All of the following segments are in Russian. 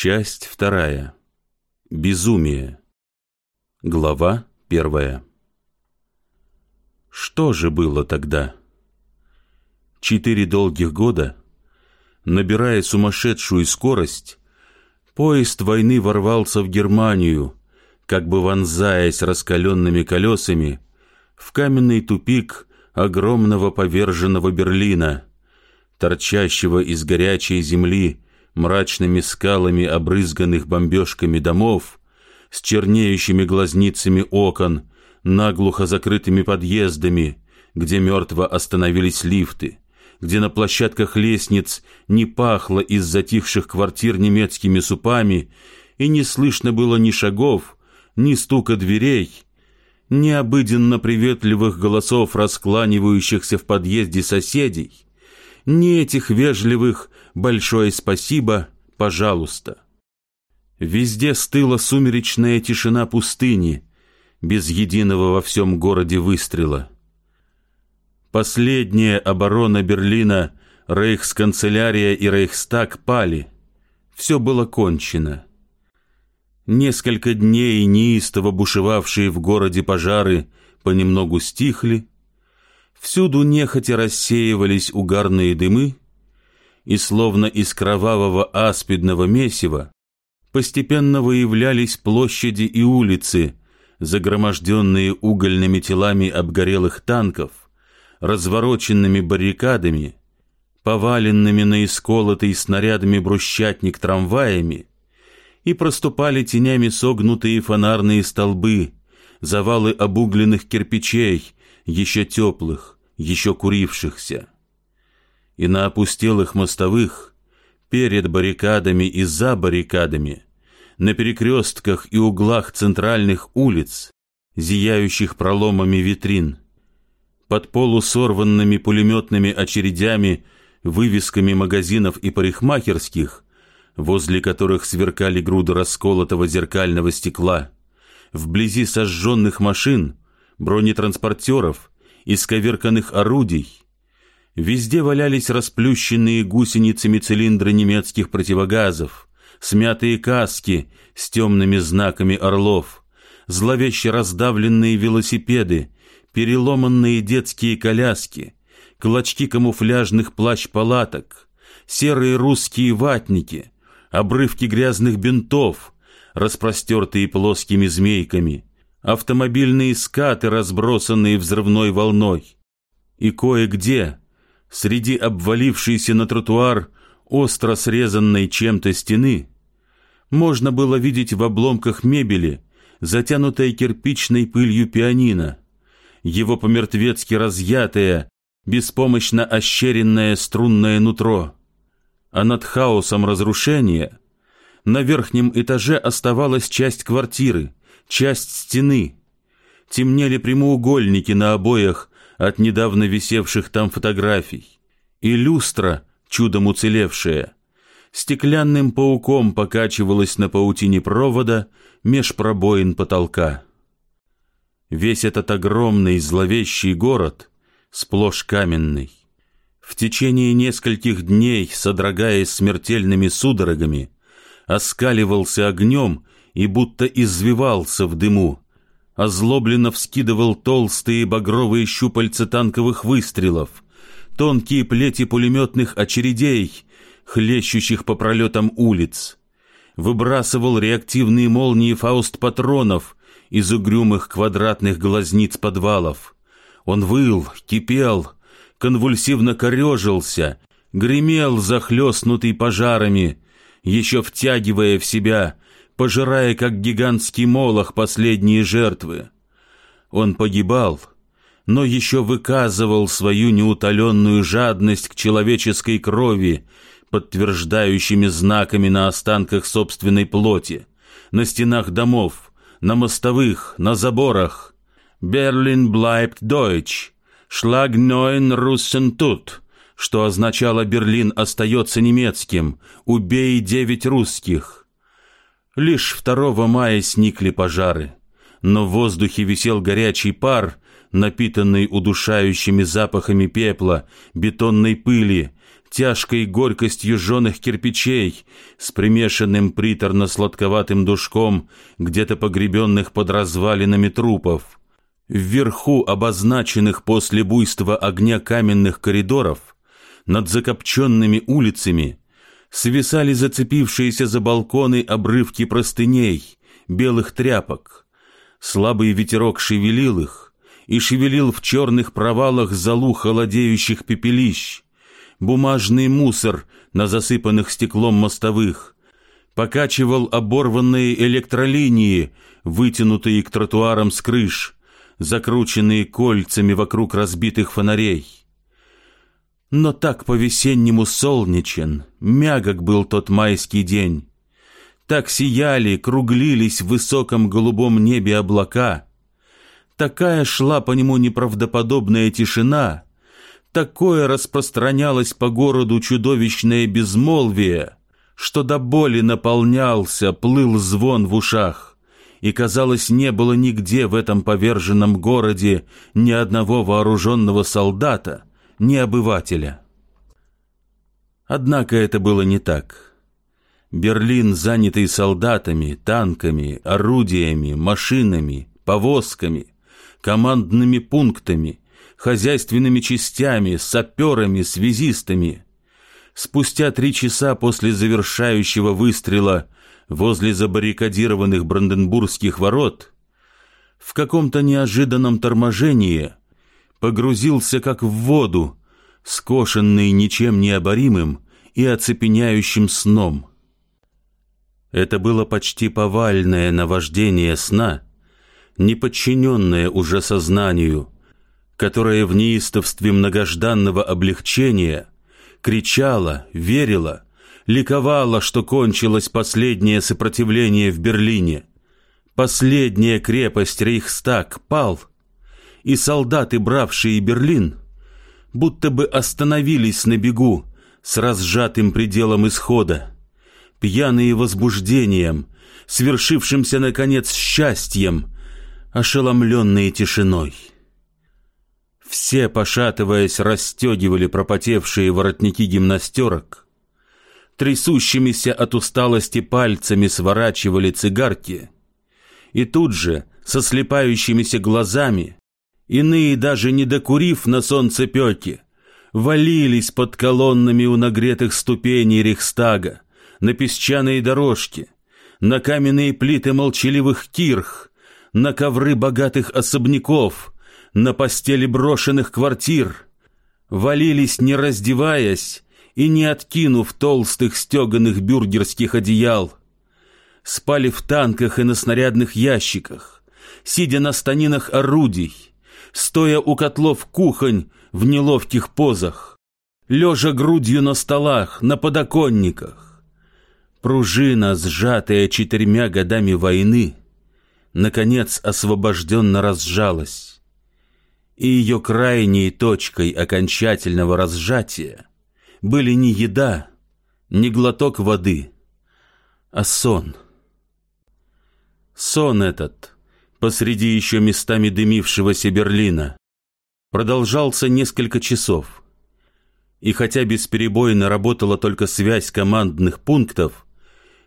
Часть вторая. Безумие. Глава первая. Что же было тогда? Четыре долгих года, набирая сумасшедшую скорость, поезд войны ворвался в Германию, как бы вонзаясь раскаленными колесами в каменный тупик огромного поверженного Берлина, торчащего из горячей земли мрачными скалами обрызганных бомбежками домов, с чернеющими глазницами окон, наглухо закрытыми подъездами, где мертво остановились лифты, где на площадках лестниц не пахло из затихших квартир немецкими супами, и не слышно было ни шагов, ни стука дверей, ни обыденно приветливых голосов раскланивающихся в подъезде соседей, ни этих вежливых «большое спасибо, пожалуйста». Везде стыла сумеречная тишина пустыни, без единого во всем городе выстрела. Последняя оборона Берлина, рейхсканцелярия и рейхстаг пали. Все было кончено. Несколько дней неистово бушевавшие в городе пожары понемногу стихли, Всюду нехотя рассеивались угарные дымы, и словно из кровавого аспидного месива постепенно выявлялись площади и улицы, загроможденные угольными телами обгорелых танков, развороченными баррикадами, поваленными на исколотый снарядами брусчатник трамваями, и проступали тенями согнутые фонарные столбы, завалы обугленных кирпичей, еще теплых, еще курившихся. И на опустелых мостовых, перед баррикадами и за баррикадами, на перекрестках и углах центральных улиц, зияющих проломами витрин, под полусорванными пулеметными очередями, вывесками магазинов и парикмахерских, возле которых сверкали груды расколотого зеркального стекла, вблизи сожженных машин — бронетранспортеров, исковерканных орудий. Везде валялись расплющенные гусеницами цилиндры немецких противогазов, смятые каски с темными знаками орлов, зловеще раздавленные велосипеды, переломанные детские коляски, клочки камуфляжных плащ-палаток, серые русские ватники, обрывки грязных бинтов, распростертые плоскими змейками, автомобильные скаты, разбросанные взрывной волной. И кое-где, среди обвалившейся на тротуар остро срезанной чем-то стены, можно было видеть в обломках мебели, затянутой кирпичной пылью пианино, его помертвецки разъятое, беспомощно ощеренное струнное нутро. А над хаосом разрушения на верхнем этаже оставалась часть квартиры — часть стены. Темнели прямоугольники на обоях от недавно висевших там фотографий. И люстра, чудом уцелевшая, стеклянным пауком покачивалась на паутине провода меж пробоин потолка. Весь этот огромный зловещий город сплошь каменный. В течение нескольких дней, содрогаясь смертельными судорогами, оскаливался огнем и будто извивался в дыму, озлобленно вскидывал толстые багровые щупальца танковых выстрелов, тонкие плети пулеметных очередей, хлещущих по пролетам улиц, выбрасывал реактивные молнии фауст-патронов из угрюмых квадратных глазниц подвалов. Он выл, кипел, конвульсивно корежился, гремел захлестнутый пожарами, еще втягивая в себя пожирая, как гигантский молох, последние жертвы. Он погибал, но еще выказывал свою неутоленную жадность к человеческой крови, подтверждающими знаками на останках собственной плоти, на стенах домов, на мостовых, на заборах. «Берлин bleibt deutsch», «Schlag neun Russen tut», что означало «Берлин остается немецким», «Убей девять русских». Лишь 2 мая сникли пожары, но в воздухе висел горячий пар, напитанный удушающими запахами пепла, бетонной пыли, тяжкой горькостью жженых кирпичей, с примешанным приторно-сладковатым душком, где-то погребенных под развалинами трупов. Вверху обозначенных после буйства огня каменных коридоров, над закопченными улицами, свисали зацепившиеся за балконы обрывки простыней, белых тряпок. Слабый ветерок шевелил их и шевелил в черных провалах залу холодеющих пепелищ, бумажный мусор на засыпанных стеклом мостовых, покачивал оборванные электролинии, вытянутые к тротуарам с крыш, закрученные кольцами вокруг разбитых фонарей. Но так по-весеннему солнечен, мягок был тот майский день. Так сияли, круглились в высоком голубом небе облака. Такая шла по нему неправдоподобная тишина, такое распространялось по городу чудовищное безмолвие, что до боли наполнялся, плыл звон в ушах, и, казалось, не было нигде в этом поверженном городе ни одного вооруженного солдата, ни обывателя. Однако это было не так. Берлин, занятый солдатами, танками, орудиями, машинами, повозками, командными пунктами, хозяйственными частями, саперами, связистами. Спустя три часа после завершающего выстрела возле забаррикадированных Бранденбургских ворот в каком-то неожиданном торможении погрузился как в воду, скошенный ничем необоримым и оцепеняющим сном. Это было почти повальное наваждение сна, не подчиненное уже сознанию, которое в неистовстве многожданного облегчения кричало, верило, ликовало, что кончилось последнее сопротивление в Берлине. Последняя крепость Рейхстаг пал, и солдаты, бравшие Берлин, будто бы остановились на бегу с разжатым пределом исхода, пьяные возбуждением, свершившимся, наконец, счастьем, ошеломленные тишиной. Все, пошатываясь, расстегивали пропотевшие воротники гимнастерок, трясущимися от усталости пальцами сворачивали цигарки, и тут же, со слепающимися глазами, иные, даже не докурив на солнцепеке, валились под колоннами у нагретых ступеней Рейхстага, на песчаные дорожки, на каменные плиты молчаливых кирх, на ковры богатых особняков, на постели брошенных квартир, валились, не раздеваясь и не откинув толстых стеганых бюргерских одеял, спали в танках и на снарядных ящиках, сидя на станинах орудий, стоя у котлов кухонь в неловких позах, лежа грудью на столах, на подоконниках. Пружина, сжатая четырьмя годами войны, наконец освобожденно разжалась, и ее крайней точкой окончательного разжатия были не еда, не глоток воды, а сон. Сон этот — посреди еще местами дымившегося Берлина, продолжался несколько часов. И хотя бесперебойно работала только связь командных пунктов,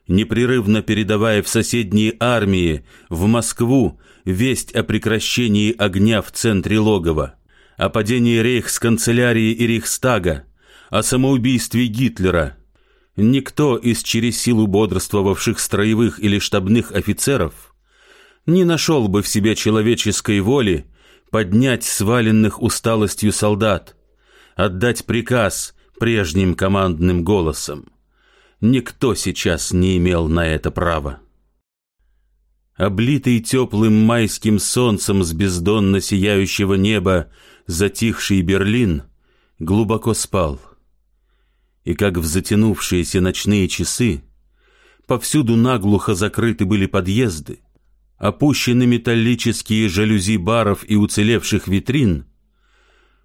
непрерывно передавая в соседние армии, в Москву, весть о прекращении огня в центре логова, о падении рейхсканцелярии и Рейхстага, о самоубийстве Гитлера, никто из через силу бодрствовавших строевых или штабных офицеров – не нашел бы в себе человеческой воли поднять сваленных усталостью солдат, отдать приказ прежним командным голосом. Никто сейчас не имел на это права. Облитый теплым майским солнцем с бездонно сияющего неба затихший Берлин глубоко спал. И как в затянувшиеся ночные часы повсюду наглухо закрыты были подъезды, опущены металлические жалюзи баров и уцелевших витрин,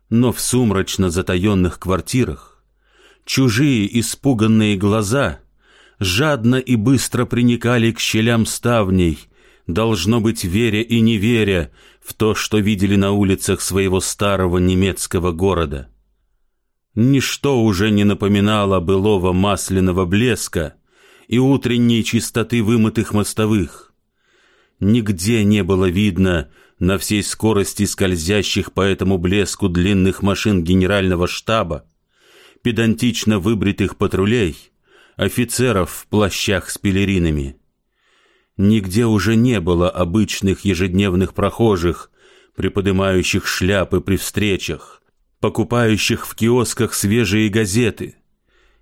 но в сумрачно затаенных квартирах чужие испуганные глаза жадно и быстро приникали к щелям ставней, должно быть, веря и не веря в то, что видели на улицах своего старого немецкого города. Ничто уже не напоминало былого масляного блеска и утренней чистоты вымытых мостовых. Нигде не было видно на всей скорости скользящих по этому блеску длинных машин генерального штаба, педантично выбритых патрулей, офицеров в плащах с пелеринами. Нигде уже не было обычных ежедневных прохожих, приподнимающих шляпы при встречах, покупающих в киосках свежие газеты.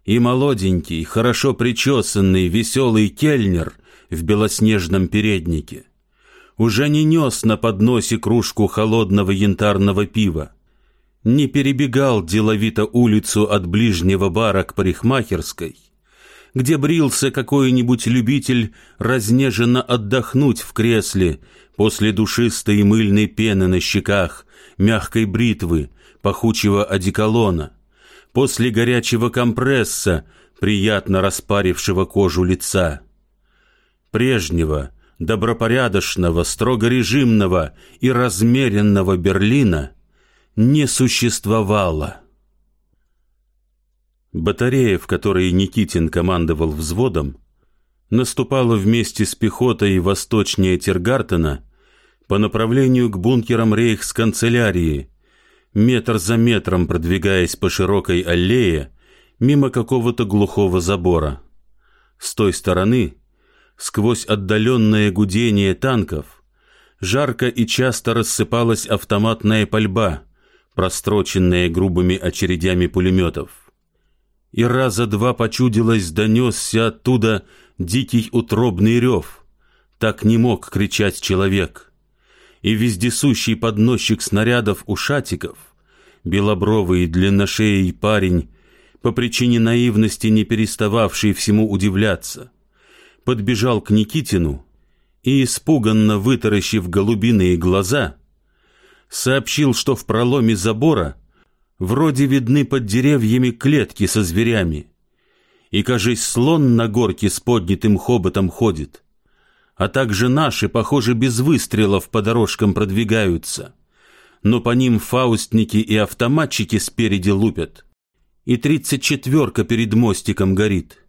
И молоденький, хорошо причесанный, веселый кельнер в белоснежном переднике уже не нес на подносе кружку холодного янтарного пива, не перебегал деловито улицу от ближнего бара к парикмахерской, где брился какой-нибудь любитель разнеженно отдохнуть в кресле после душистой мыльной пены на щеках, мягкой бритвы, пахучего одеколона, после горячего компресса, приятно распарившего кожу лица. Прежнего, добропорядочного, строго режимного и размеренного Берлина не существовало. Батарея, в которой Никитин командовал взводом, наступала вместе с пехотой восточнее Тиргартена по направлению к бункерам рейхсканцелярии, метр за метром продвигаясь по широкой аллее мимо какого-то глухого забора. С той стороны, сквозь отдаленное гудение танков, жарко и часто рассыпалась автоматная пальба, простроченная грубыми очередями пулеметов и раза два почудилось донесся оттуда дикий утробный рев. Так не мог кричать человек. И вездесущий подносчик снарядов у шатиков, белобровый длинношеей парень, по причине наивности не перестававший всему удивляться, подбежал к Никитину и, испуганно вытаращив голубиные глаза, сообщил, что в проломе забора Вроде видны под деревьями клетки со зверями. И, кажись, слон на горке с поднятым хоботом ходит. А также наши, похоже, без выстрелов по дорожкам продвигаются. Но по ним фаустники и автоматчики спереди лупят. И тридцать четверка перед мостиком горит.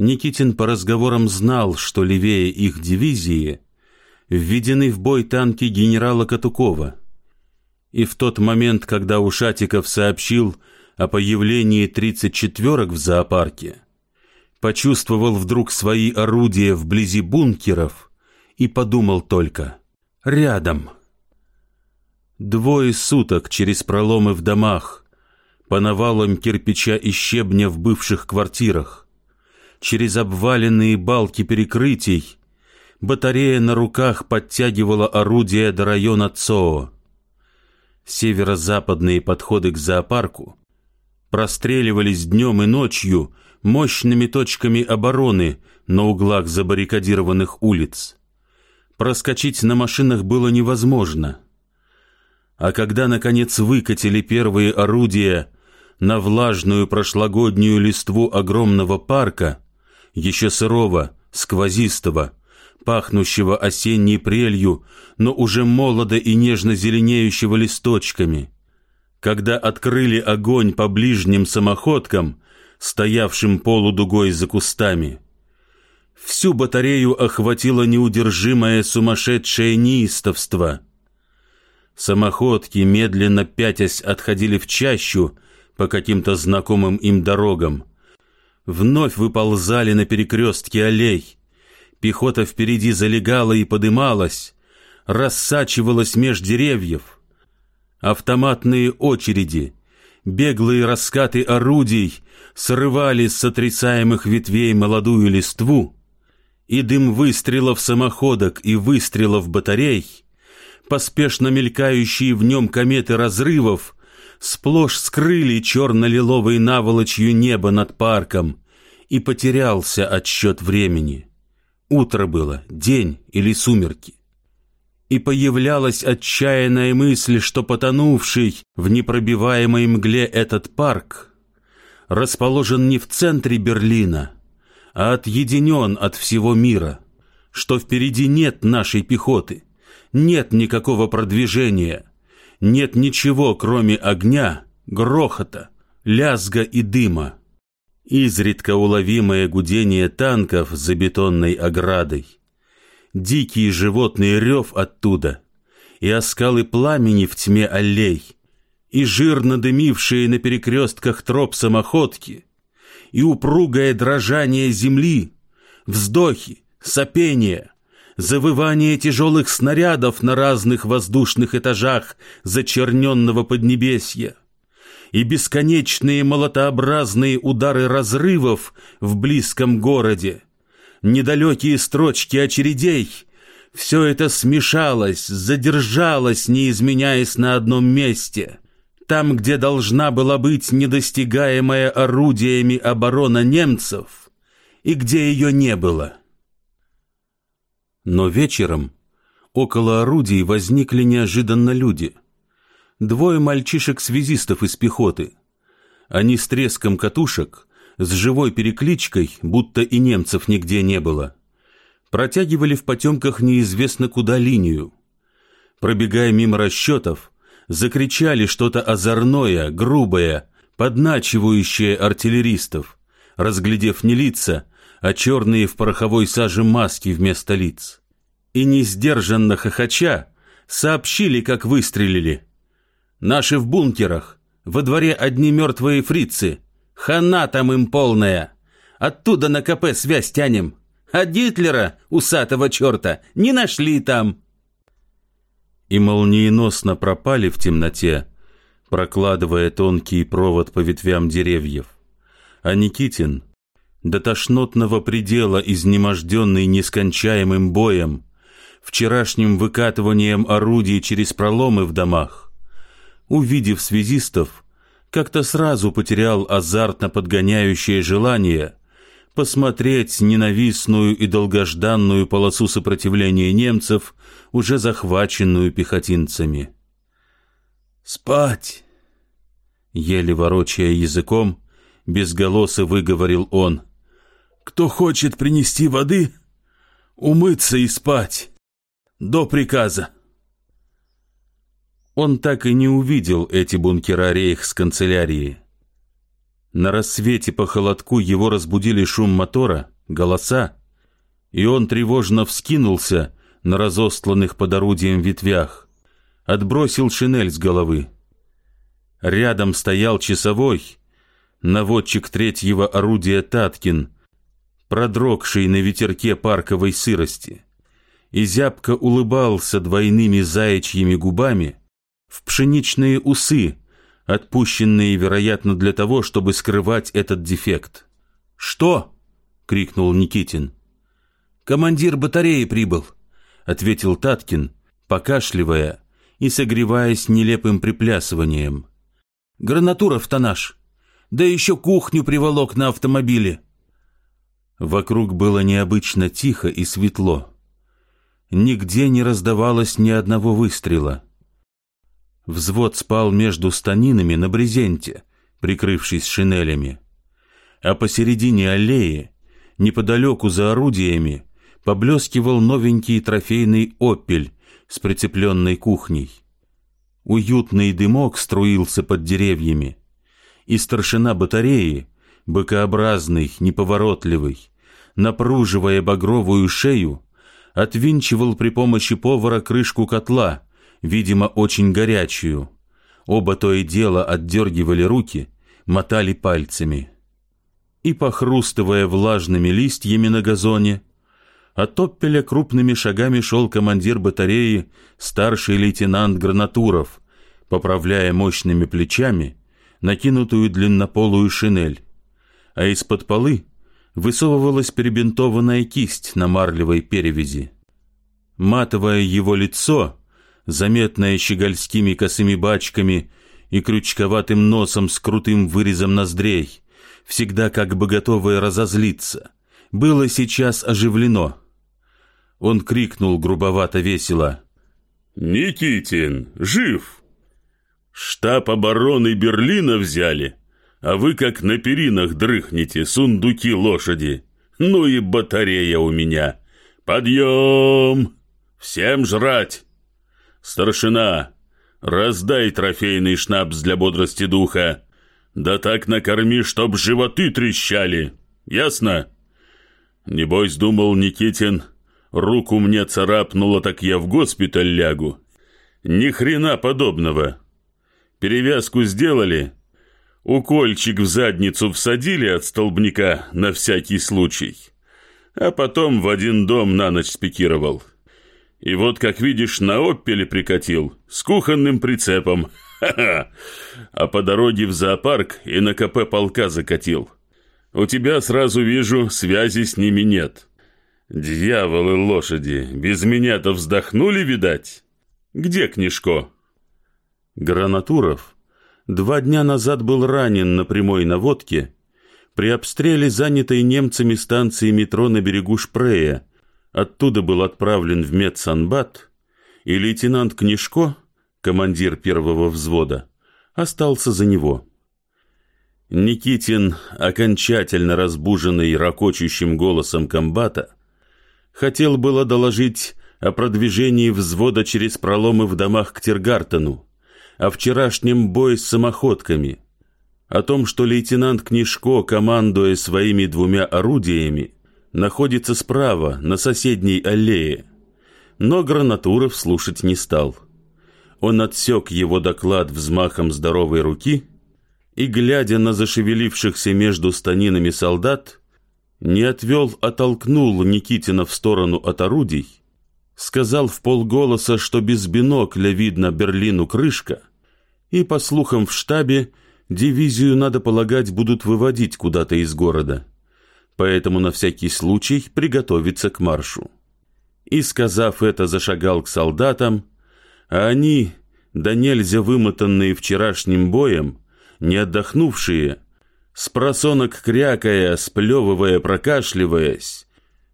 Никитин по разговорам знал, что левее их дивизии введены в бой танки генерала Катукова — и в тот момент, когда Ушатиков сообщил о появлении тридцать четверок в зоопарке, почувствовал вдруг свои орудия вблизи бункеров и подумал только «рядом». Двое суток через проломы в домах, по навалам кирпича и щебня в бывших квартирах, через обваленные балки перекрытий, батарея на руках подтягивала орудия до района ЦОО северо-западные подходы к зоопарку простреливались днем и ночью мощными точками обороны на углах забаррикадированных улиц. Проскочить на машинах было невозможно. А когда, наконец, выкатили первые орудия на влажную прошлогоднюю листву огромного парка, еще сырого, сквозистого, пахнущего осенней прелью, но уже молодо и нежно зеленеющего листочками. Когда открыли огонь по ближним самоходкам, стоявшим полудугой за кустами, всю батарею охватило неудержимое сумасшедшее неистовство. Самоходки, медленно пятясь, отходили в чащу по каким-то знакомым им дорогам, вновь выползали на перекрестки аллей, Пехота впереди залегала и подымалась, рассачивалась меж деревьев. Автоматные очереди, беглые раскаты орудий срывали с сотрясаемых ветвей молодую листву, и дым выстрелов самоходок и выстрелов батарей, поспешно мелькающие в нем кометы разрывов, сплошь скрыли черно-лиловой наволочью небо над парком, и потерялся отсчет времени. Утро было, день или сумерки. И появлялась отчаянная мысль, что потонувший в непробиваемой мгле этот парк расположен не в центре Берлина, а отъединен от всего мира, что впереди нет нашей пехоты, нет никакого продвижения, нет ничего, кроме огня, грохота, лязга и дыма. Изредка уловимое гудение танков за бетонной оградой. Дикий животный рев оттуда, и оскалы пламени в тьме аллей, и жирно дымившие на перекрестках троп самоходки, и упругое дрожание земли, вздохи, сопение, завывание тяжелых снарядов на разных воздушных этажах зачерненного поднебесья и бесконечные молотообразные удары разрывов в близком городе, недалекие строчки очередей — все это смешалось, задержалось, не изменяясь на одном месте. Там, где должна была быть недостигаемая орудиями оборона немцев, и где ее не было. Но вечером около орудий возникли неожиданно люди. Двое мальчишек-связистов из пехоты. Они с треском катушек, с живой перекличкой, будто и немцев нигде не было, протягивали в потемках неизвестно куда линию. Пробегая мимо расчетов, закричали что-то озорное, грубое, подначивающее артиллеристов, разглядев не лица, а черные в пороховой саже маски вместо лиц. И несдержанно хохоча сообщили, как выстрелили. «Наши в бункерах, во дворе одни мертвые фрицы, хана там им полная, оттуда на КП связь тянем, а Гитлера, усатого черта, не нашли там». И молниеносно пропали в темноте, прокладывая тонкий провод по ветвям деревьев. А Никитин — до тошнотного предела изнеможденный нескончаемым боем, вчерашним выкатыванием орудий через проломы в домах, увидев связистов, как-то сразу потерял азартно подгоняющее желание посмотреть ненавистную и долгожданную полосу сопротивления немцев, уже захваченную пехотинцами. «Спать!» Еле ворочая языком, безголосо выговорил он — кто хочет принести воды, умыться и спать. До приказа. Он так и не увидел эти бункера рейх с канцелярии. На рассвете по холодку его разбудили шум мотора, голоса, и он тревожно вскинулся на разостланных под орудием ветвях, отбросил шинель с головы. Рядом стоял часовой, наводчик третьего орудия Таткин, продрогший на ветерке парковой сырости, и зябко улыбался двойными заячьими губами в пшеничные усы, отпущенные, вероятно, для того, чтобы скрывать этот дефект. «Что?» — крикнул Никитин. «Командир батареи прибыл», — ответил Таткин, покашливая и согреваясь нелепым приплясыванием. «Гранатуров-то наш, да еще кухню приволок на автомобиле». Вокруг было необычно тихо и светло. Нигде не раздавалось ни одного выстрела. Взвод спал между станинами на брезенте, прикрывшись шинелями. А посередине аллеи, неподалеку за орудиями, поблескивал новенький трофейный «Опель» с прицепленной кухней. Уютный дымок струился под деревьями, и старшина батареи, быкообразный, неповоротливый, напруживая багровую шею, отвинчивал при помощи повара крышку котла, видимо, очень горячую. Оба то и дело отдергивали руки, мотали пальцами. И, похрустывая влажными листьями на газоне, от Топпеля крупными шагами шел командир батареи, старший лейтенант Гранатуров, поправляя мощными плечами накинутую длиннополую шинель, а из-под полы высовывалась перебинтованная кисть на марлевой перевязи. Матовое его лицо, заметное щегольскими косыми бачками и крючковатым носом с крутым вырезом ноздрей, всегда как бы готовое разозлиться, было сейчас оживлено. Он крикнул грубовато весело. «Никитин, жив! Штаб обороны Берлина взяли!» А вы как на перинах дрыхнете, сундуки лошади. Ну и батарея у меня. «Подъем! Всем жрать! Старшина, раздай трофейный шнапс для бодрости духа, да так накорми, чтоб животы трещали, ясно?» Небось, думал Никитин, руку мне царапнуло, так я в госпиталь лягу. Ни хрена подобного. Перевязку сделали, укольчик в задницу всадили от столбняка на всякий случай, а потом в один дом на ночь спикировал. И вот, как видишь, на опеле прикатил, с кухонным прицепом. А по дороге в зоопарк и на КП полка закатил. У тебя, сразу вижу, связи с ними нет. Дьяволы лошади, без меня-то вздохнули, видать? Где Книжко? Гранатуров два дня назад был ранен на прямой наводке при обстреле занятой немцами станции метро на берегу Шпрея. Оттуда был отправлен в медсанбат, и лейтенант Книжко, командир первого взвода, остался за него. Никитин, окончательно разбуженный ракочущим голосом комбата, хотел было доложить о продвижении взвода через проломы в домах к Тиргартену, о вчерашнем бое с самоходками, о том, что лейтенант Книжко, командуя своими двумя орудиями, находится справа, на соседней аллее. Но Гранатуров слушать не стал. Он отсек его доклад взмахом здоровой руки и, глядя на зашевелившихся между станинами солдат, не отвел, а толкнул Никитина в сторону от орудий, сказал в полголоса, что без бинокля видно Берлину крышка, и, по слухам в штабе, дивизию, надо полагать, будут выводить куда-то из города, поэтому на всякий случай приготовиться к маршу. И, сказав это, зашагал к солдатам, а они, да нельзя вымотанные вчерашним боем, не отдохнувшие, с просонок крякая, сплевывая, прокашливаясь,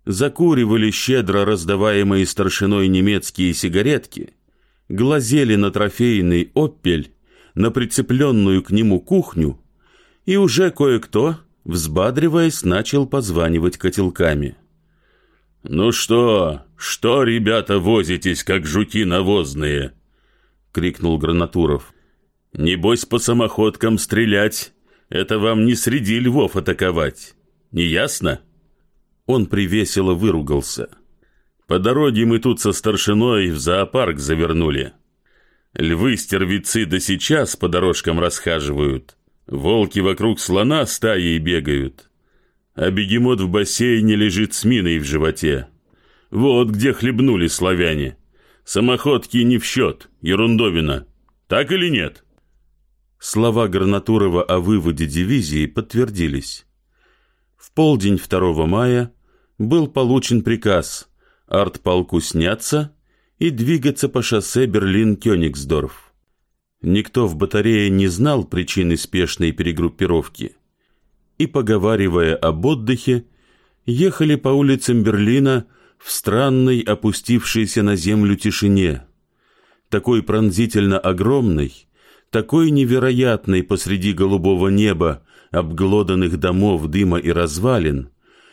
закуривали щедро раздаваемые старшиной немецкие сигаретки, глазели на трофейный «Оппель», на прицепленную к нему кухню, и уже кое-кто, взбадриваясь, начал позванивать котелками. «Ну что, что, ребята, возитесь, как жуки навозные?» — крикнул Гранатуров. Небось, по самоходкам стрелять — это вам не среди львов атаковать. Не ясно?» Он привесело выругался. «По дороге мы тут со старшиной в зоопарк завернули. Львы-стервицы до сейчас по дорожкам расхаживают. Волки вокруг слона стаей бегают. А бегемот в бассейне лежит с миной в животе. Вот где хлебнули славяне. Самоходки не в счет, ерундовина. Так или нет?» Слова Гранатурова о выводе дивизии подтвердились. В полдень 2 мая был получен приказ артполку сняться и двигаться по шоссе Берлин-Кёнигсдорф. Никто в батарее не знал причины спешной перегруппировки. И, поговаривая об отдыхе, ехали по улицам Берлина в странной опустившейся на землю тишине, такой пронзительно огромной, такой невероятной посреди голубого неба, обглоданных домов, дыма и развалин,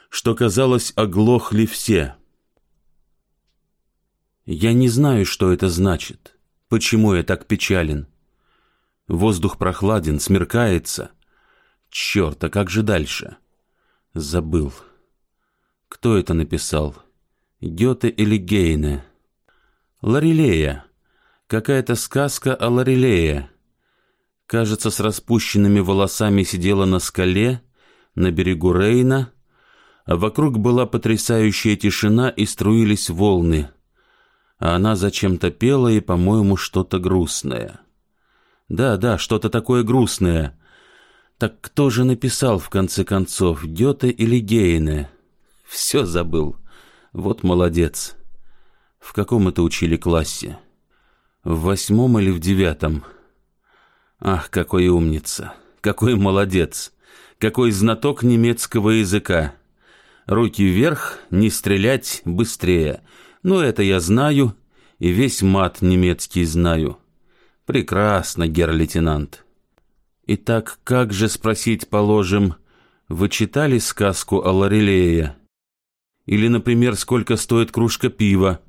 что, казалось, оглохли все. Я не знаю, что это значит, почему я так печален. Воздух прохладен, смеркается. Черт, а как же дальше? Забыл. Кто это написал? Гёте или Гейне? Ларилея. Какая-то сказка о Ларилее кажется, с распущенными волосами сидела на скале, на берегу Рейна, а вокруг была потрясающая тишина и струились волны, а она зачем-то пела и, по-моему, что-то грустное. Да, да, что-то такое грустное. Так кто же написал, в конце концов, Гёте или Гейне? Все забыл. Вот молодец. В каком это учили классе? В восьмом или в девятом? Ах, какой умница, какой молодец, какой знаток немецкого языка. Руки вверх, не стрелять быстрее. Ну, это я знаю, и весь мат немецкий знаю. Прекрасно, герр-лейтенант. Итак, как же спросить, положим, вы читали сказку о Лорелее? Или, например, сколько стоит кружка пива?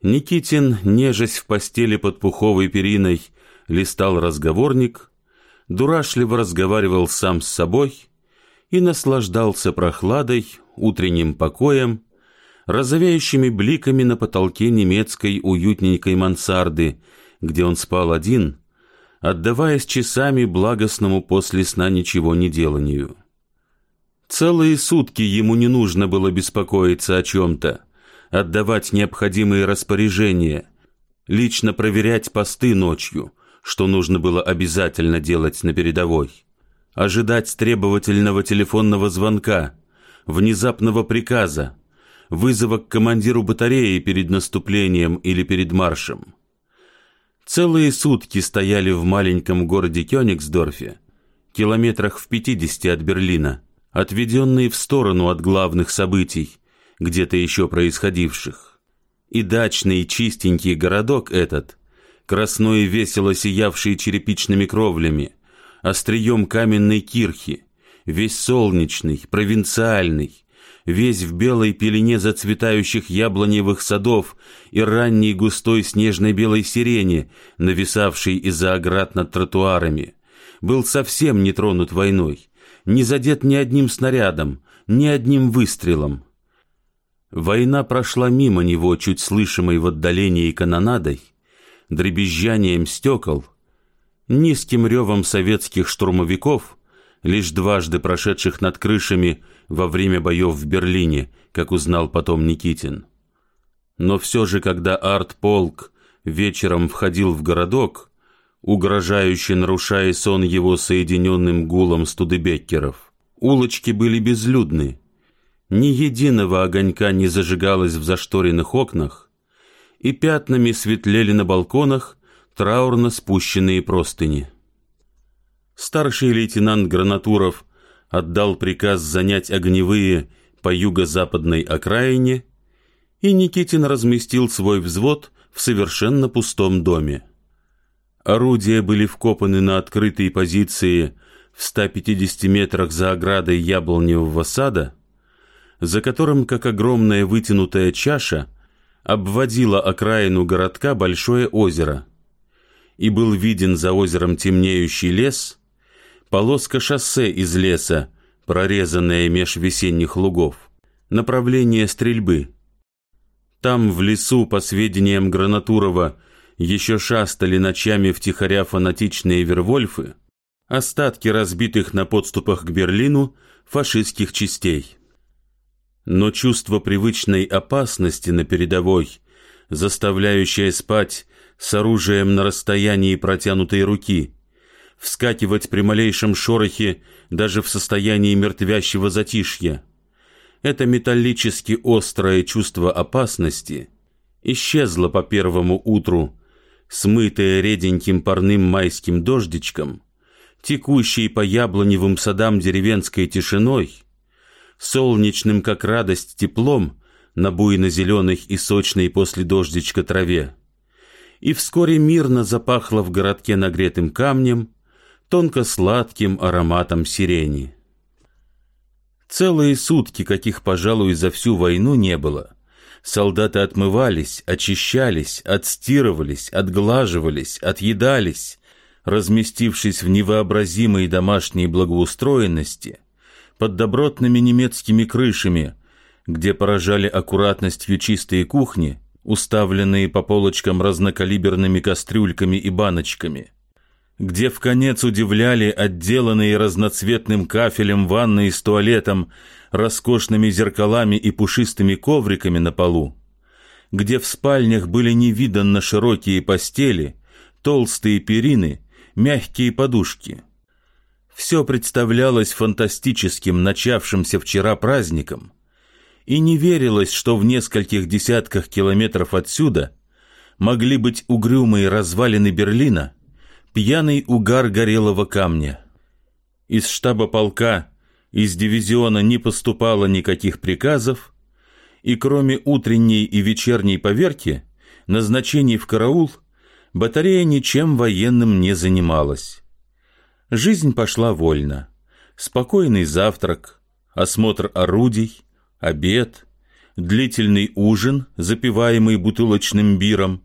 Никитин, нежась в постели под пуховой периной, листал разговорник, дурашливо разговаривал сам с собой и наслаждался прохладой, утренним покоем, розовеющими бликами на потолке немецкой уютненькой мансарды, где он спал один, отдаваясь часами благостному после сна ничего не деланию. Целые сутки ему не нужно было беспокоиться о чем-то, отдавать необходимые распоряжения, лично проверять посты ночью, что нужно было обязательно делать на передовой, ожидать требовательного телефонного звонка, внезапного приказа, вызова к командиру батареи перед наступлением или перед маршем. Целые сутки стояли в маленьком городе Кёнигсдорфе, километрах в пятидесяти от Берлина, отведенные в сторону от главных событий, где-то еще происходивших. И дачный чистенький городок этот, красной весело сиявший черепичными кровлями, острием каменной кирхи, весь солнечный, провинциальный, весь в белой пелене зацветающих яблоневых садов и ранней густой снежной белой сирени, нависавшей из-за оград над тротуарами, был совсем не тронут войной, не задет ни одним снарядом, ни одним выстрелом. Война прошла мимо него, чуть слышимой в отдалении канонадой, дребезжанием стекол, низким ревом советских штурмовиков, лишь дважды прошедших над крышами во время боев в Берлине, как узнал потом Никитин. Но все же, когда артполк вечером входил в городок, угрожающе нарушая сон его соединенным гулом студебеккеров, улочки были безлюдны, ни единого огонька не зажигалось в зашторенных окнах, и пятнами светлели на балконах траурно спущенные простыни. Старший лейтенант Гранатуров отдал приказ занять огневые по юго-западной окраине, и Никитин разместил свой взвод в совершенно пустом доме. Орудия были вкопаны на открытые позиции в 150 метрах за оградой яблоневого сада, за которым, как огромная вытянутая чаша, обводила окраину городка большое озеро, и был виден за озером темнеющий лес, полоска шоссе из леса, прорезанная меж весенних лугов, направление стрельбы. Там, в лесу, по сведениям Гранатурова, еще шастали ночами втихаря фанатичные вервольфы, остатки разбитых на подступах к Берлину фашистских частей. Но чувство привычной опасности на передовой, заставляющее спать с оружием на расстоянии протянутой руки, вскакивать при малейшем шорохе даже в состоянии мертвящего затишья. Это металлически острое чувство опасности исчезло по первому утру, смытое реденьким парным майским дождичком, текущей по яблоневым садам деревенской тишиной, солнечным, как радость, теплом на буйно-зеленых и сочной после дождичка траве. И вскоре мирно запахло в городке нагретым камнем, тонко-сладким ароматом сирени. Целые сутки, каких, пожалуй, за всю войну не было. Солдаты отмывались, очищались, отстирывались, отглаживались, отъедались, разместившись в невообразимой домашней благоустроенности, под добротными немецкими крышами, где поражали аккуратностью чистые кухни, уставленные по полочкам разнокалиберными кастрюльками и баночками – где в конец удивляли отделанные разноцветным кафелем ванной с туалетом, роскошными зеркалами и пушистыми ковриками на полу, где в спальнях были невиданно широкие постели, толстые перины, мягкие подушки. Все представлялось фантастическим, начавшимся вчера праздником, и не верилось, что в нескольких десятках километров отсюда могли быть угрюмые развалины Берлина – пьяный угар горелого камня. Из штаба полка, из дивизиона не поступало никаких приказов, и кроме утренней и вечерней поверки, назначений в караул, батарея ничем военным не занималась. Жизнь пошла вольно. Спокойный завтрак, осмотр орудий, обед, длительный ужин, запиваемый бутылочным биром,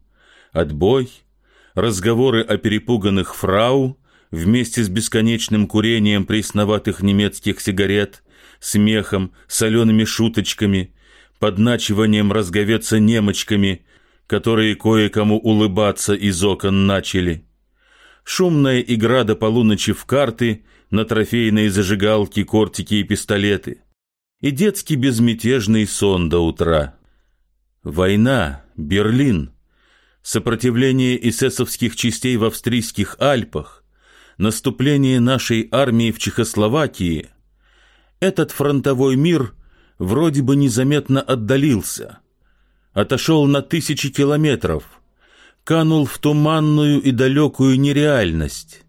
отбой, разговоры о перепуганных фрау вместе с бесконечным курением пресноватых немецких сигарет, смехом, солеными шуточками, подначиванием разговеться немочками, которые кое-кому улыбаться из окон начали. Шумная игра до полуночи в карты, на трофейные зажигалки, кортики и пистолеты. И детский безмятежный сон до утра. Война, Берлин, сопротивление эсэсовских частей в австрийских Альпах, наступление нашей армии в Чехословакии. Этот фронтовой мир вроде бы незаметно отдалился, отошел на тысячи километров, канул в туманную и далекую нереальность.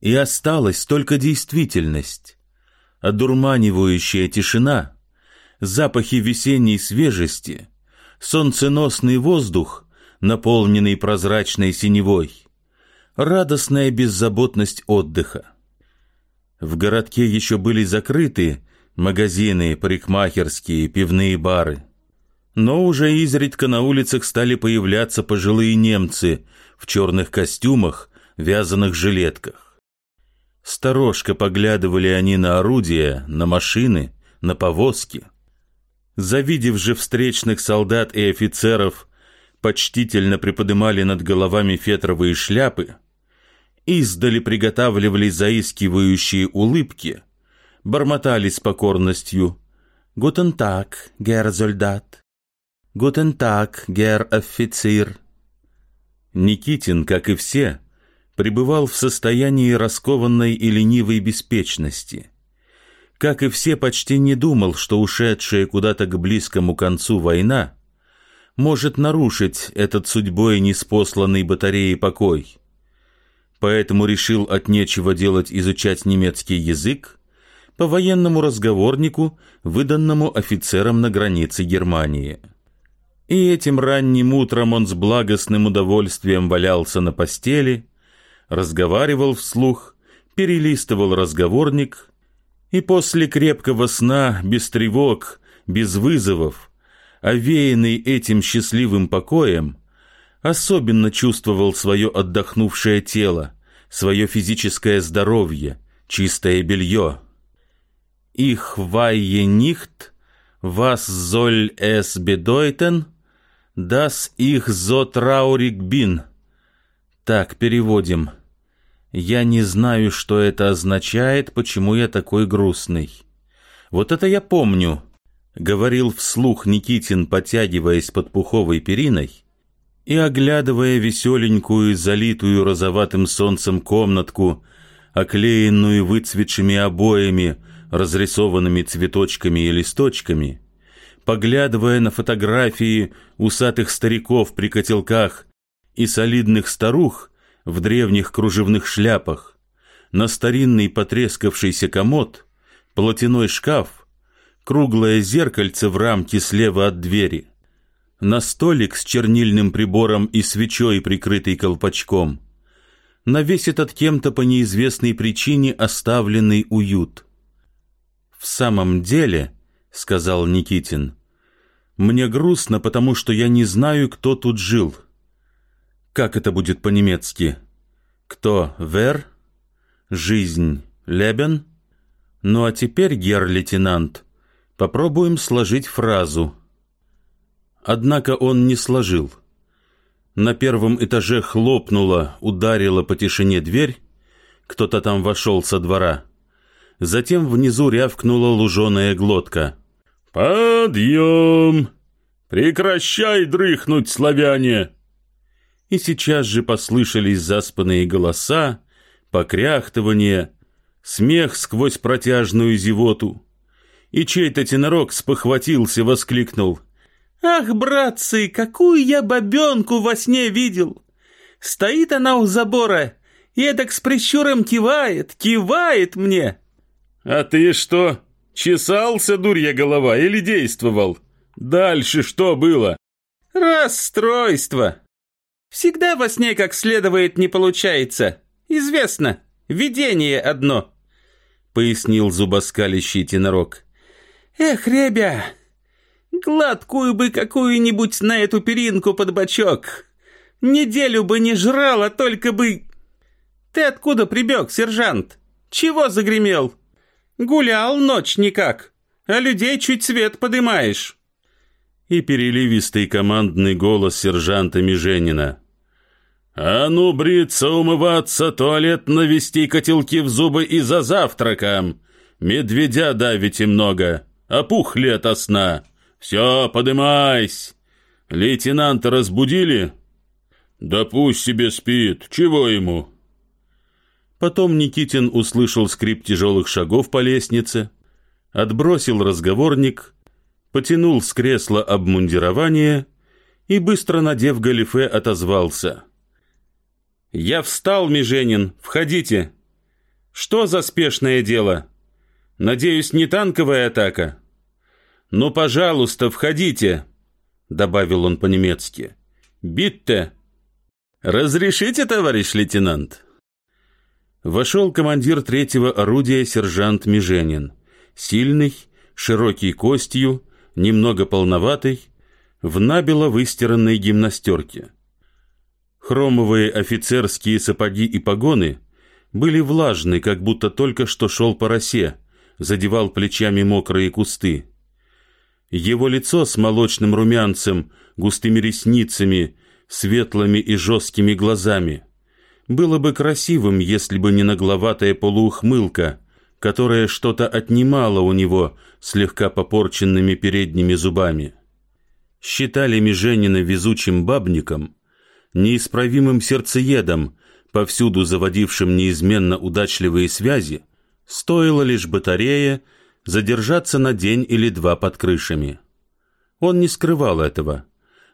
И осталась только действительность, одурманивающая тишина, запахи весенней свежести, солнценосный воздух, наполненный прозрачной синевой, радостная беззаботность отдыха. В городке еще были закрыты магазины, парикмахерские, пивные бары. Но уже изредка на улицах стали появляться пожилые немцы в черных костюмах, вязаных жилетках. Сторожко поглядывали они на орудия, на машины, на повозки. Завидев же встречных солдат и офицеров, почтительно приподымали над головами фетровые шляпы, издали приготавливали заискивающие улыбки, бормотали с покорностью «Guten Tag, Herr Soldat», «Guten Tag, Herr Offizier». Никитин, как и все, пребывал в состоянии раскованной и ленивой беспечности. Как и все, почти не думал, что ушедшая куда-то к близкому концу война может нарушить этот судьбой неспосланный батареей покой. Поэтому решил от нечего делать изучать немецкий язык по военному разговорнику, выданному офицерам на границе Германии. И этим ранним утром он с благостным удовольствием валялся на постели, разговаривал вслух, перелистывал разговорник и после крепкого сна, без тревог, без вызовов, овеянный этим счастливым покоем, особенно чувствовал свое отдохнувшее тело, свое физическое здоровье, чистое белье. «Их вайе нихт, вас золь эс бедойтен, дас их зо траурик бин». Так переводим. Я не знаю, что это означает, почему я такой грустный. Вот это я помню, — говорил вслух Никитин, потягиваясь под пуховой периной и оглядывая веселенькую, залитую розоватым солнцем комнатку, оклеенную выцветшими обоями, разрисованными цветочками и листочками, поглядывая на фотографии усатых стариков при котелках и солидных старух в древних кружевных шляпах, на старинный потрескавшийся комод, платяной шкаф, круглое зеркальце в рамке слева от двери, на столик с чернильным прибором и свечой, прикрытый колпачком, на весь этот кем-то по неизвестной причине оставленный уют. «В самом деле», — сказал Никитин, — «мне грустно, потому что я не знаю, кто тут жил. Как это будет по-немецки? Кто «вер»? Жизнь «лебен»? Ну а теперь, гер-лейтенант, — Попробуем сложить фразу. Однако он не сложил. На первом этаже хлопнула, ударила по тишине дверь. Кто-то там вошел со двора. Затем внизу рявкнула луженая глотка. «Подъем! Прекращай дрыхнуть, славяне!» И сейчас же послышались заспанные голоса, покряхтывание, смех сквозь протяжную зевоту и чей-то тенорок спохватился, воскликнул. «Ах, братцы, какую я бабенку во сне видел! Стоит она у забора и эдак с прищуром кивает, кивает мне!» «А ты что, чесался, дурья голова, или действовал? Дальше что было?» «Расстройство! Всегда во сне как следует не получается. Известно, видение одно», — пояснил зубоскалящий тенорок. «Эх, ребя, Гладкую бы какую-нибудь на эту перинку под бочок. Неделю бы не жрал, а только бы... Ты откуда прибег, сержант? Чего загремел? Гулял ночь никак, а людей чуть свет подымаешь. И переливистый командный голос сержанта Меженина. «А ну, бриться, умываться, туалет навести, котелки в зубы и за завтраком! Медведя давите много, опухли ото сна!» «Все, подымайся! Лейтенанта разбудили?» «Да пусть себе спит, чего ему?» Потом Никитин услышал скрип тяжелых шагов по лестнице, отбросил разговорник, потянул с кресла обмундирование и, быстро надев галифе, отозвался. «Я встал, Меженин, входите. Что за спешное дело? Надеюсь, не танковая атака?» «Ну, пожалуйста, входите», — добавил он по-немецки. «Битте». «Разрешите, товарищ лейтенант?» Вошел командир третьего орудия сержант Меженин. Сильный, широкий костью, немного полноватый, в набело выстиранной гимнастерке. Хромовые офицерские сапоги и погоны были влажны, как будто только что шел по росе, задевал плечами мокрые кусты. Его лицо с молочным румянцем, густыми ресницами, светлыми и жесткими глазами было бы красивым, если бы не нагловатая полуухмылка, которая что-то отнимала у него слегка попорченными передними зубами. Считали Меженина везучим бабником, неисправимым сердцеедом, повсюду заводившим неизменно удачливые связи, стоило лишь батарея задержаться на день или два под крышами. Он не скрывал этого.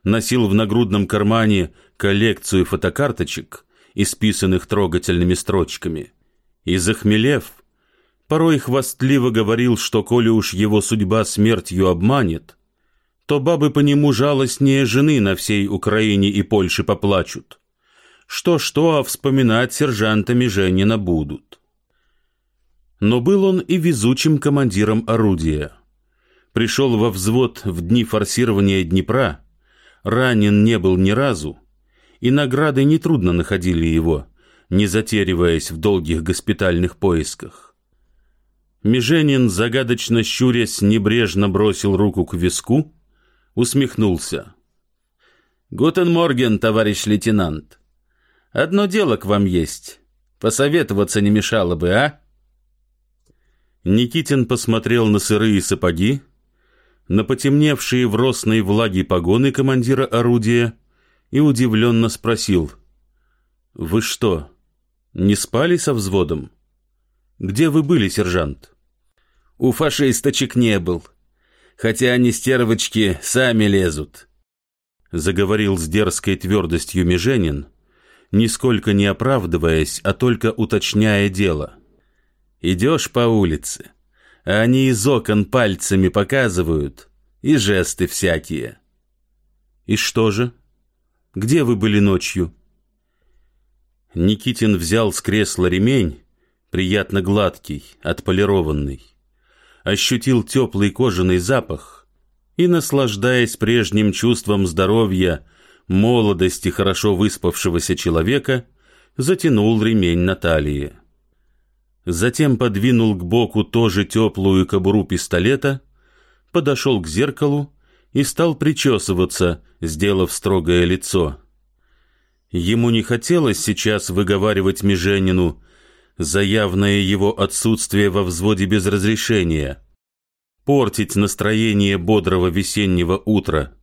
Носил в нагрудном кармане коллекцию фотокарточек, исписанных трогательными строчками. И захмелев, порой хвастливо говорил, что коли уж его судьба смертью обманет, то бабы по нему жалостнее жены на всей Украине и Польше поплачут. Что-что, а вспоминать сержантами Женина будут но был он и везучим командиром орудия. Пришел во взвод в дни форсирования Днепра, ранен не был ни разу, и награды нетрудно находили его, не затериваясь в долгих госпитальных поисках. Меженин, загадочно щурясь, небрежно бросил руку к виску, усмехнулся. «Гутен Морген, товарищ лейтенант. Одно дело к вам есть. Посоветоваться не мешало бы, а?» Никитин посмотрел на сырые сапоги, на потемневшие в росной влаге погоны командира орудия и удивленно спросил. «Вы что, не спали со взводом? Где вы были, сержант?» «У фашисточек не был, хотя они стервочки сами лезут», заговорил с дерзкой твердостью Меженин, нисколько не оправдываясь, а только уточняя дело. Идешь по улице, а они из окон пальцами показывают и жесты всякие. И что же? Где вы были ночью? Никитин взял с кресла ремень, приятно гладкий, отполированный, ощутил теплый кожаный запах и, наслаждаясь прежним чувством здоровья, молодости хорошо выспавшегося человека, затянул ремень на талии затем подвинул к боку тоже теплую кобуру пистолета, подошел к зеркалу и стал причесываться, сделав строгое лицо. Ему не хотелось сейчас выговаривать Меженину за явное его отсутствие во взводе без разрешения, портить настроение бодрого весеннего утра.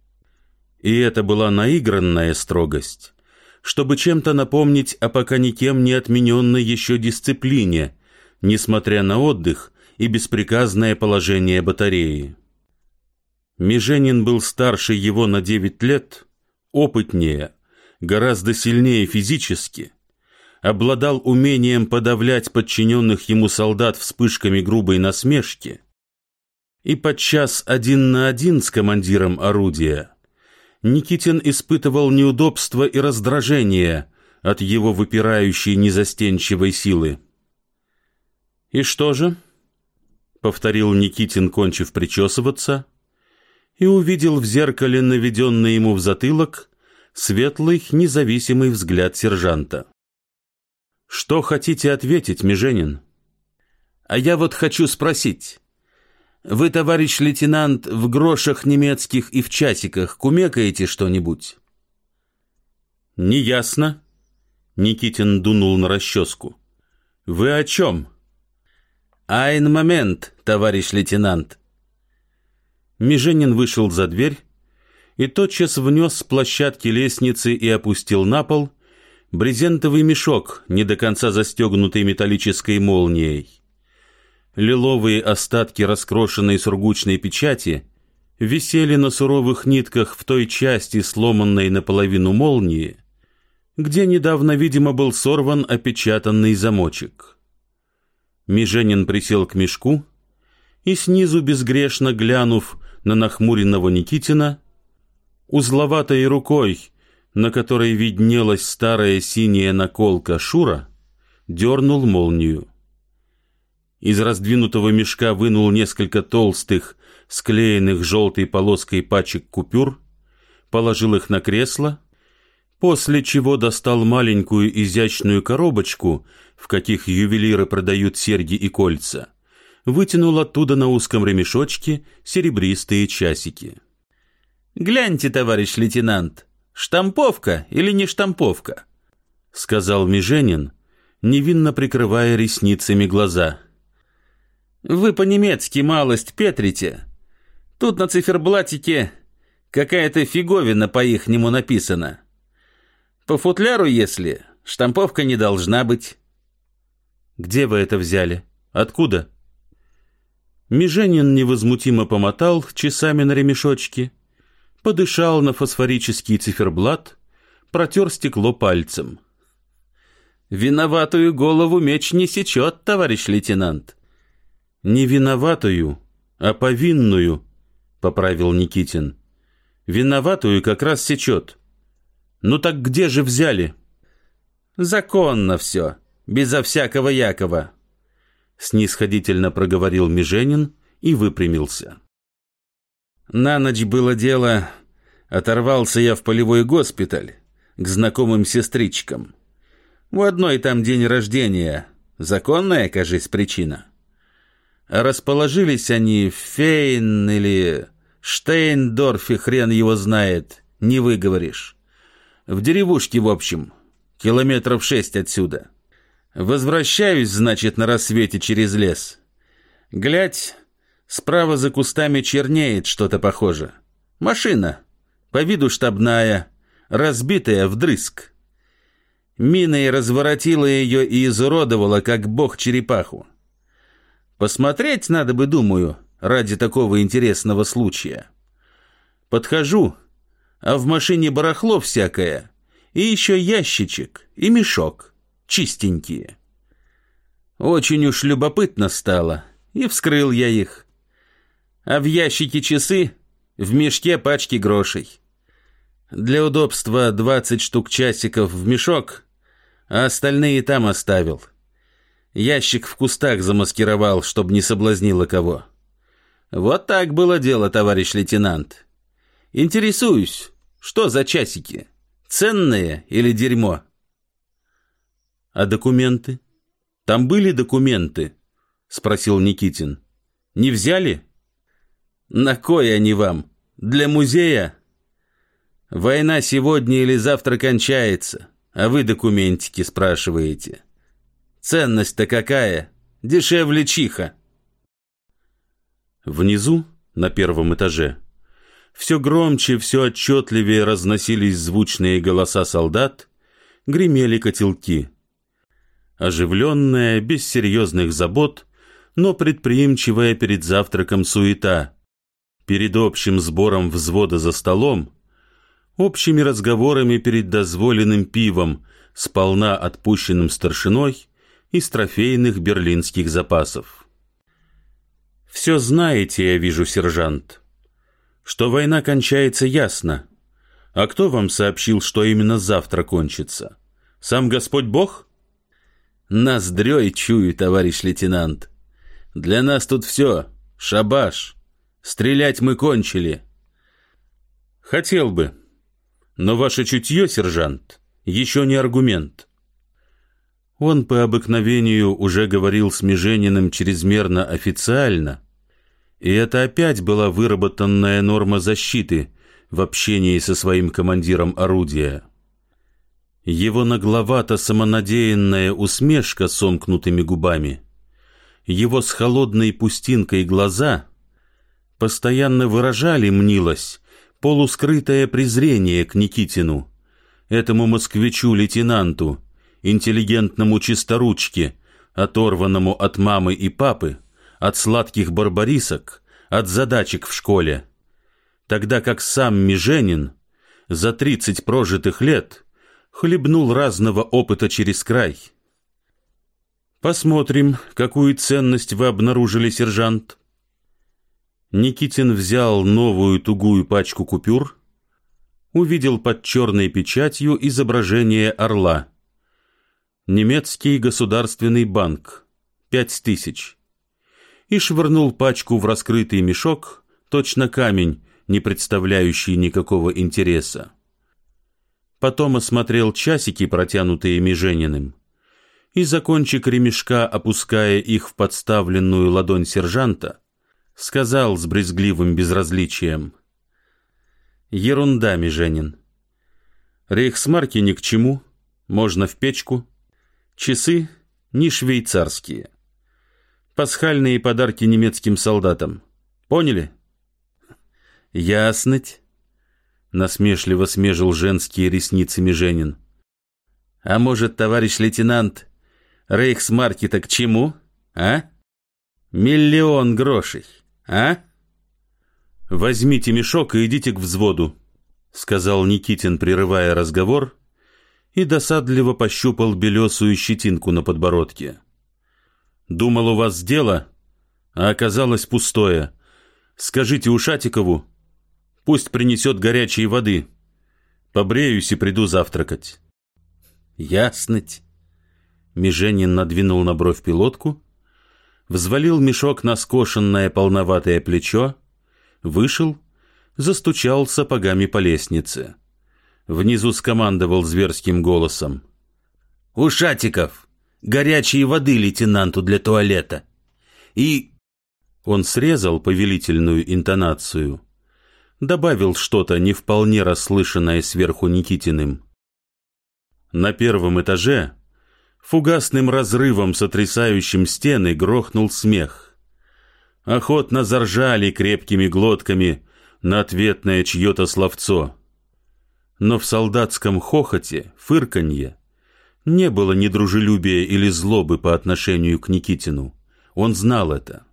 И это была наигранная строгость, чтобы чем-то напомнить о пока никем не отмененной еще дисциплине – несмотря на отдых и бесприказное положение батареи. Меженин был старше его на девять лет, опытнее, гораздо сильнее физически, обладал умением подавлять подчиненных ему солдат вспышками грубой насмешки, и подчас один на один с командиром орудия Никитин испытывал неудобство и раздражение от его выпирающей незастенчивой силы. «И что же?» — повторил Никитин, кончив причесываться, и увидел в зеркале, наведенный ему в затылок, светлый, независимый взгляд сержанта. «Что хотите ответить, Меженин?» «А я вот хочу спросить. Вы, товарищ лейтенант, в грошах немецких и в часиках кумекаете что-нибудь?» «Неясно», — Никитин дунул на расческу. «Вы о чем?» «Айн момент, товарищ лейтенант». Меженин вышел за дверь и тотчас внес с площадки лестницы и опустил на пол брезентовый мешок, не до конца застегнутый металлической молнией. Лиловые остатки раскрошенной сургучной печати висели на суровых нитках в той части, сломанной наполовину молнии, где недавно, видимо, был сорван опечатанный замочек. Меженин присел к мешку и снизу, безгрешно глянув на нахмуренного Никитина, узловатой рукой, на которой виднелась старая синяя наколка Шура, дернул молнию. Из раздвинутого мешка вынул несколько толстых, склеенных желтой полоской пачек купюр, положил их на кресло, после чего достал маленькую изящную коробочку, в каких ювелиры продают серьги и кольца, вытянул оттуда на узком ремешочке серебристые часики. «Гляньте, товарищ лейтенант, штамповка или не штамповка?» — сказал Меженин, невинно прикрывая ресницами глаза. «Вы по-немецки малость петрите. Тут на циферблатике какая-то фиговина по-ихнему написана. По футляру, если, штамповка не должна быть». «Где вы это взяли? Откуда?» Меженин невозмутимо помотал часами на ремешочке, подышал на фосфорический циферблат, протер стекло пальцем. «Виноватую голову меч не сечет, товарищ лейтенант». «Не виноватую, а повинную», — поправил Никитин. «Виноватую как раз сечет». «Ну так где же взяли?» «Законно все, безо всякого Якова», — снисходительно проговорил Меженин и выпрямился. «На ночь было дело, оторвался я в полевой госпиталь к знакомым сестричкам. У одной там день рождения, законная, кажись, причина. Расположились они в Фейн или Штейндорфе, хрен его знает, не выговоришь. В деревушке, в общем, километров шесть отсюда. Возвращаюсь, значит, на рассвете через лес. Глядь, справа за кустами чернеет что-то похоже. Машина, по виду штабная, разбитая вдрызг. Миной разворотила ее и изуродовала, как бог черепаху. Посмотреть надо бы, думаю, ради такого интересного случая. Подхожу, а в машине барахло всякое, и еще ящичек и мешок, чистенькие. Очень уж любопытно стало, и вскрыл я их. А в ящике часы, в мешке пачки грошей. Для удобства двадцать штук часиков в мешок, а остальные там оставил. Ящик в кустах замаскировал, чтобы не соблазнило кого. Вот так было дело, товарищ лейтенант. Интересуюсь, что за часики? Ценные или дерьмо? А документы? Там были документы? Спросил Никитин. Не взяли? На кой они вам? Для музея? Война сегодня или завтра кончается, а вы документики спрашиваете. Ценность-то какая? Дешевле чиха. Внизу, на первом этаже, все громче, все отчетливее разносились звучные голоса солдат, гремели котелки. Оживленная, без серьезных забот, но предприимчивая перед завтраком суета. Перед общим сбором взвода за столом, общими разговорами перед дозволенным пивом, сполна отпущенным старшиной из трофейных берлинских запасов. «Все знаете, я вижу, сержант», что война кончается ясно. А кто вам сообщил, что именно завтра кончится? Сам Господь Бог? Ноздрёй чую, товарищ лейтенант. Для нас тут все, шабаш. Стрелять мы кончили. Хотел бы. Но ваше чутье, сержант, еще не аргумент. Он по обыкновению уже говорил с Межениным чрезмерно официально, и это опять была выработанная норма защиты в общении со своим командиром орудия. Его нагловато-самонадеянная усмешка с сомкнутыми губами, его с холодной пустинкой глаза постоянно выражали, мнилось, полускрытое презрение к Никитину, этому москвичу-лейтенанту, интеллигентному чисторучке, оторванному от мамы и папы, от сладких барбарисок, от задачек в школе. Тогда как сам Меженин за тридцать прожитых лет хлебнул разного опыта через край. Посмотрим, какую ценность вы обнаружили, сержант. Никитин взял новую тугую пачку купюр, увидел под черной печатью изображение орла — Немецкий государственный банк. Пять тысяч. И швырнул пачку в раскрытый мешок, точно камень, не представляющий никакого интереса. Потом осмотрел часики, протянутые Межениным, и за кончик ремешка, опуская их в подставленную ладонь сержанта, сказал с брезгливым безразличием. «Ерунда, Меженин. Рейхсмарки ни к чему, можно в печку». Часы не швейцарские. Пасхальные подарки немецким солдатам. Поняли? Ясныть. Насмешливо смежил женские ресницы Меженин. А может, товарищ лейтенант, рейхсмарки-то к чему, а? Миллион грошей, а? Возьмите мешок и идите к взводу, сказал Никитин, прерывая разговор и досадливо пощупал белесую щетинку на подбородке. «Думал, у вас дело, а оказалось пустое. Скажите Ушатикову, пусть принесет горячей воды. Побреюсь и приду завтракать». «Ясныть». Меженин надвинул на бровь пилотку, взвалил мешок на скошенное полноватое плечо, вышел, застучал сапогами по лестнице внизу скомандовал зверским голосом. «Ушатиков! Горячей воды лейтенанту для туалета!» И... Он срезал повелительную интонацию, добавил что-то не вполне расслышанное сверху Никитиным. На первом этаже фугасным разрывом, сотрясающим стены, грохнул смех. Охотно заржали крепкими глотками на ответное чье-то словцо но в солдатском хохоте, фырканье, не было ни дружелюбия или злобы по отношению к Никитину. Он знал это.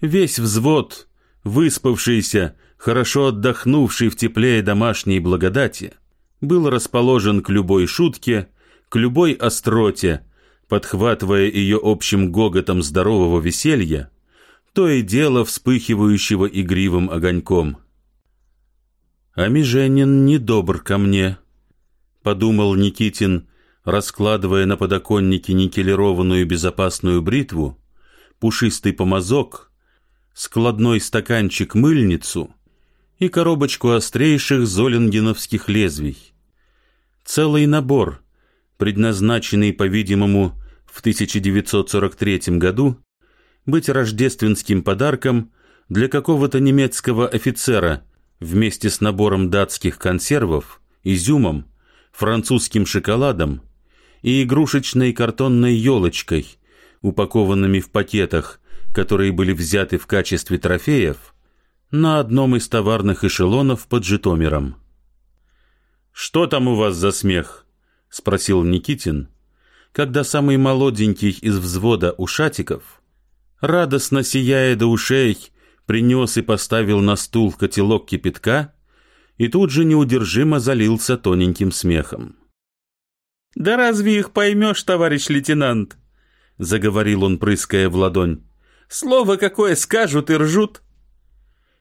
Весь взвод, выспавшийся, хорошо отдохнувший в тепле домашней благодати, был расположен к любой шутке, к любой остроте, подхватывая ее общим гоготом здорового веселья, то и дело вспыхивающего игривым огоньком – а Меженин недобр ко мне, — подумал Никитин, раскладывая на подоконнике никелированную безопасную бритву, пушистый помазок, складной стаканчик-мыльницу и коробочку острейших золингеновских лезвий. Целый набор, предназначенный, по-видимому, в 1943 году быть рождественским подарком для какого-то немецкого офицера — вместе с набором датских консервов, изюмом, французским шоколадом и игрушечной картонной елочкой, упакованными в пакетах, которые были взяты в качестве трофеев, на одном из товарных эшелонов под Житомиром. «Что там у вас за смех?» — спросил Никитин, когда самый молоденький из взвода ушатиков, радостно сияя до ушей, принес и поставил на стул котелок кипятка и тут же неудержимо залился тоненьким смехом. «Да разве их поймешь, товарищ лейтенант?» — заговорил он, прыская в ладонь. «Слово какое скажут и ржут!»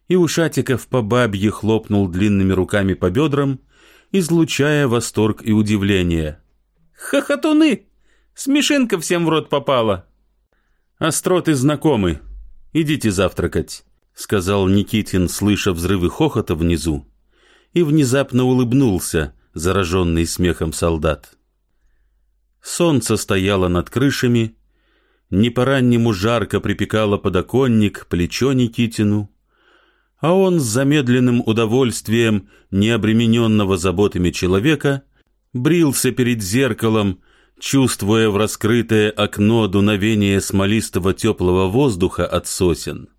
И Ушатиков по бабье хлопнул длинными руками по бедрам, излучая восторг и удивление. «Хохотуны! Смешинка всем в рот попала!» «Остроты знакомы. Идите завтракать». — сказал Никитин, слыша взрывы хохота внизу, и внезапно улыбнулся, зараженный смехом солдат. Солнце стояло над крышами, не по-раннему жарко припекало подоконник, плечо Никитину, а он с замедленным удовольствием необремененного заботами человека брился перед зеркалом, чувствуя в раскрытое окно дуновение смолистого теплого воздуха от сосен.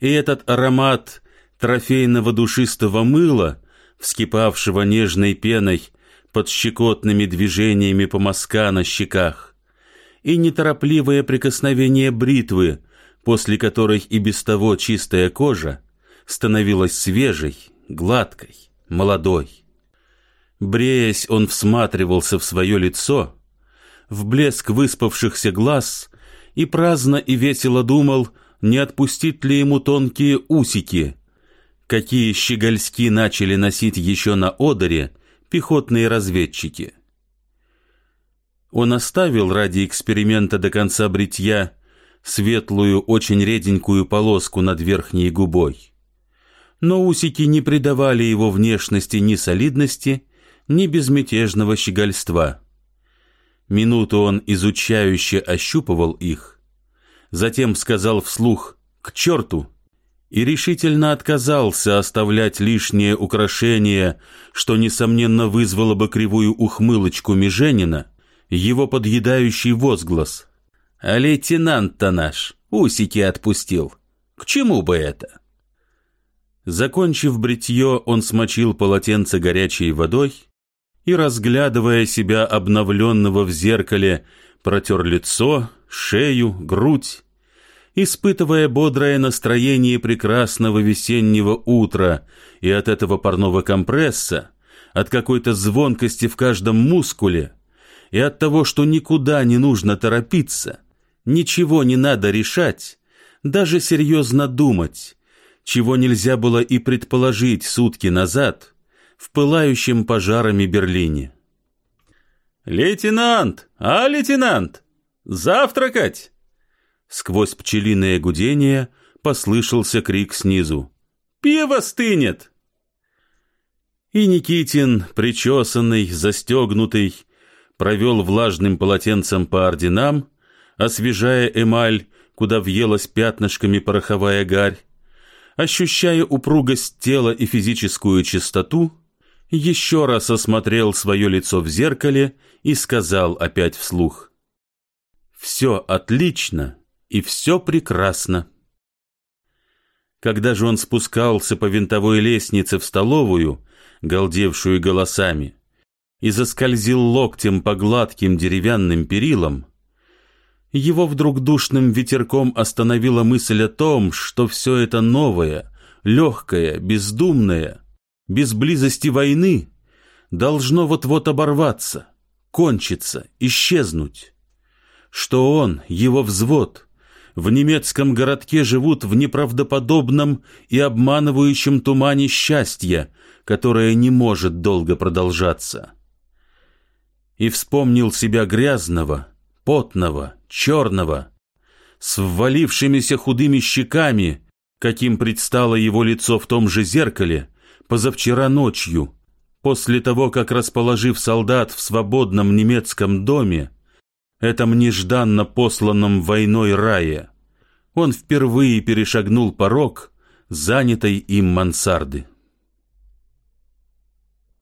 И этот аромат трофейного душистого мыла, вскипавшего нежной пеной под щекотными движениями по мазка на щеках, и неторопливое прикосновение бритвы, после которой и без того чистая кожа становилась свежей, гладкой, молодой. Бреясь, он всматривался в свое лицо, в блеск выспавшихся глаз и праздно и весело думал, не отпустить ли ему тонкие усики, какие щегольски начали носить еще на Одере пехотные разведчики. Он оставил ради эксперимента до конца бритья светлую, очень реденькую полоску над верхней губой. Но усики не придавали его внешности ни солидности, ни безмятежного щегольства. Минуту он изучающе ощупывал их, затем сказал вслух «к черту!» и решительно отказался оставлять лишнее украшение, что, несомненно, вызвало бы кривую ухмылочку Меженина, его подъедающий возглас. «А лейтенант-то наш усики отпустил. К чему бы это?» Закончив бритье, он смочил полотенце горячей водой и, разглядывая себя обновленного в зеркале, протер лицо, шею, грудь, испытывая бодрое настроение прекрасного весеннего утра и от этого парного компресса, от какой-то звонкости в каждом мускуле и от того, что никуда не нужно торопиться, ничего не надо решать, даже серьезно думать, чего нельзя было и предположить сутки назад – в пылающем пожарами Берлине. «Лейтенант! А, лейтенант! Завтракать!» Сквозь пчелиное гудение послышался крик снизу. «Пиво стынет!» И Никитин, причесанный, застегнутый, провел влажным полотенцем по орденам, освежая эмаль, куда въелась пятнышками пороховая гарь, ощущая упругость тела и физическую чистоту, еще раз осмотрел свое лицо в зеркале и сказал опять вслух. «Все отлично и все прекрасно». Когда же он спускался по винтовой лестнице в столовую, галдевшую голосами, и заскользил локтем по гладким деревянным перилам, его вдруг душным ветерком остановила мысль о том, что все это новое, легкое, бездумное — без близости войны должно вот-вот оборваться, кончиться, исчезнуть. Что он, его взвод, в немецком городке живут в неправдоподобном и обманывающем тумане счастья, которое не может долго продолжаться. И вспомнил себя грязного, потного, черного, с ввалившимися худыми щеками, каким предстало его лицо в том же зеркале, позавчера ночью, после того, как, расположив солдат в свободном немецком доме, этом нежданно посланном войной рае, он впервые перешагнул порог занятой им мансарды.